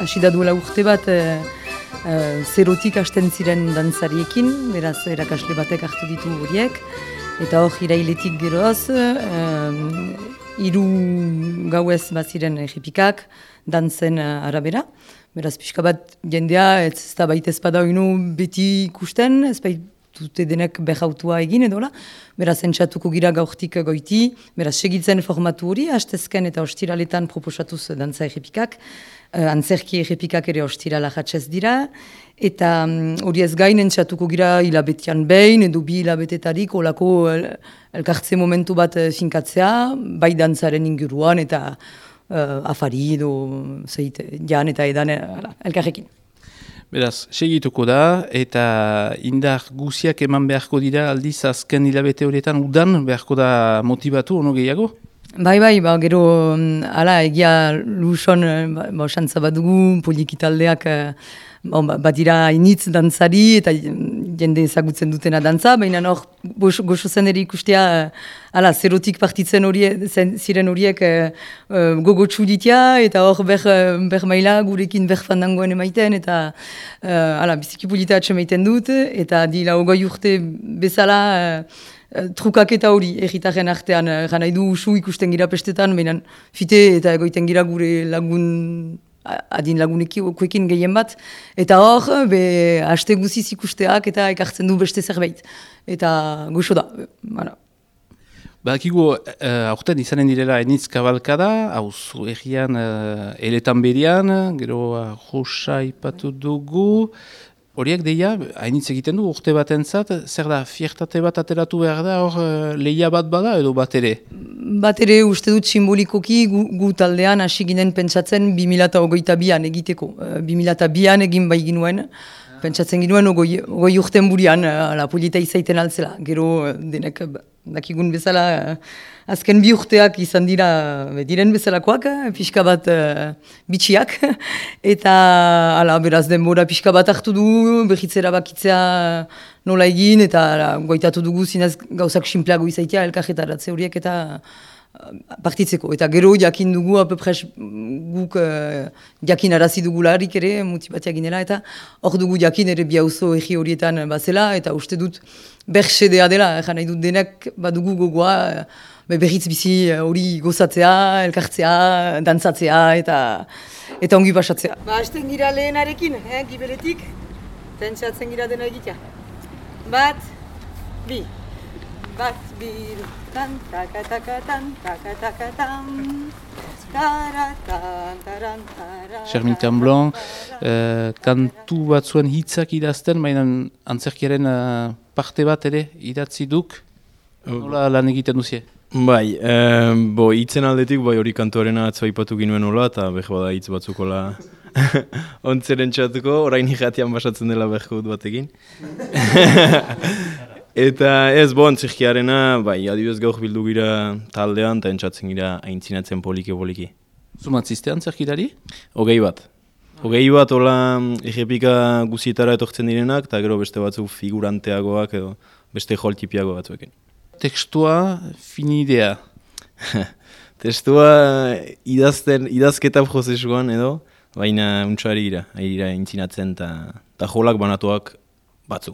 Hasi da duela urte bat, e, zerotik hasten ziren dantzariekin, beraz erakasle batek hartu ditu horiek, eta hor irailetik geroz, e, iru gauez baziren egipikak, dantzen arabera. Beraz, pixka bat jendea, ez da baita ezpada beti ikusten, ez dute denek behautua egin edola. Beraz, entzatuko gira gaurtik goiti, beraz, segitzen formatu hori, hastezken eta ostiraletan proposatuz dantza egipikak, uh, antzerki egipikak ere ostirala jatzez dira, eta mm, hori ez gain entzatuko gira hilabetian behin, edo bi hilabetetarik olako el, elkartze momentu bat eh, finkatzea, bai dantzaren inguruan eta uh, afari edo zeit, jan eta edan elkarrekin. Beraz, segituko da, eta indar guziak eman beharko dira aldiz azken hilabete horietan udan beharko da motivatu, ono gehiago? Bai, bai, ba, gero, mm, ala, egia luson, ba, ba, xantza bat dugu, polikitaldeak, eh, ba, bat dira initz dantzari eta jende ezagutzen dutena dantza, baina hor goxo zen ere ikustea ala, zerotik partitzen horie, zen, ziren horiek uh, gogotsu ditia eta hor ber, ber maila gurekin ber fandangoen emaiten eta uh, ala, biziki pulita atxemaiten dut eta dila ogoi urte bezala uh, trukak eta hori egitaren artean gana du usu ikusten gira pestetan, baina fite eta egoiten gira gure lagun adin lagunekin gehien bat, eta hor, be, haste guziz ikusteak eta ekartzen du beste zerbait. Eta goxo da, bara. Ba, akigu, uh, aurten izanen direla enitz kabalkada, hau egian uh, eletan berian, gero uh, josa ipatu dugu, horiek deia, hainitz egiten du, urte bat entzat, zer da, fiertate bat ateratu behar da, hor uh, lehia bat bada edo bat ere? Bat ere uste dut simbolikoki gu, gu taldean hasi ginen pentsatzen 2008an egiteko. 2002an egin bai ginuen, pentsatzen ginuen ogoi, ogoi urten burian, la polita izaiten altzela. Gero denek dakigun bezala, azken bi urteak izan dira diren bezalakoak, pixka bat bitxiak. Eta ala, beraz denbora pixka bat hartu du, behitzera bakitzea nola egin, eta goitatu dugu zinez gauzak simpleago izaitea, elkajetaratze horiek eta uh, partitzeko. Eta gero jakin dugu, apepres guk uh, jakin arazi dugularik ere, mutibatia ginela, eta hor dugu jakin ere biauzo egi horietan bazela, eta uste dut berxedea dela, egan nahi dut denek badugu gogoa, uh, berriz bizi hori gozatzea, elkartzea, dantzatzea, eta eta ongi pasatzea. Ba, hasten gira lehenarekin, eh, gibeletik, tentsatzen gira dena egitea. Bat, bi. Bat, bi, tan, taka, taka, tan, taka, taka, tan. Charmin Tamblan, uh, kantu bat zuen hitzak idazten, baina antzerkiaren uh, parte bat ere idatzi duk, nola lan egiten duzie? Bai, eh, bo, hitzen aldetik, bai hori kantuaren atzua ipatu ginuen nola, eta behar bada hitz batzukola ontzeren txatuko, orain ikatian basatzen dela behut batekin. eta ez, bo, antzerkiarena, bai, adibidez gaur bildu gira taldean, eta entzatzen gira aintzinatzen poliki-poliki. Zumatzizte antzerkitari? Ogei bat. Ogei bat, hola, egepika guzietara etortzen direnak, eta gero beste batzuk figuranteagoak edo beste joltipiago batzuekin. Tekstua finidea? Testua idazten, idazketa prozesuan edo, baina untsuari gira, ari gira intzinatzen eta jolak banatuak batzu.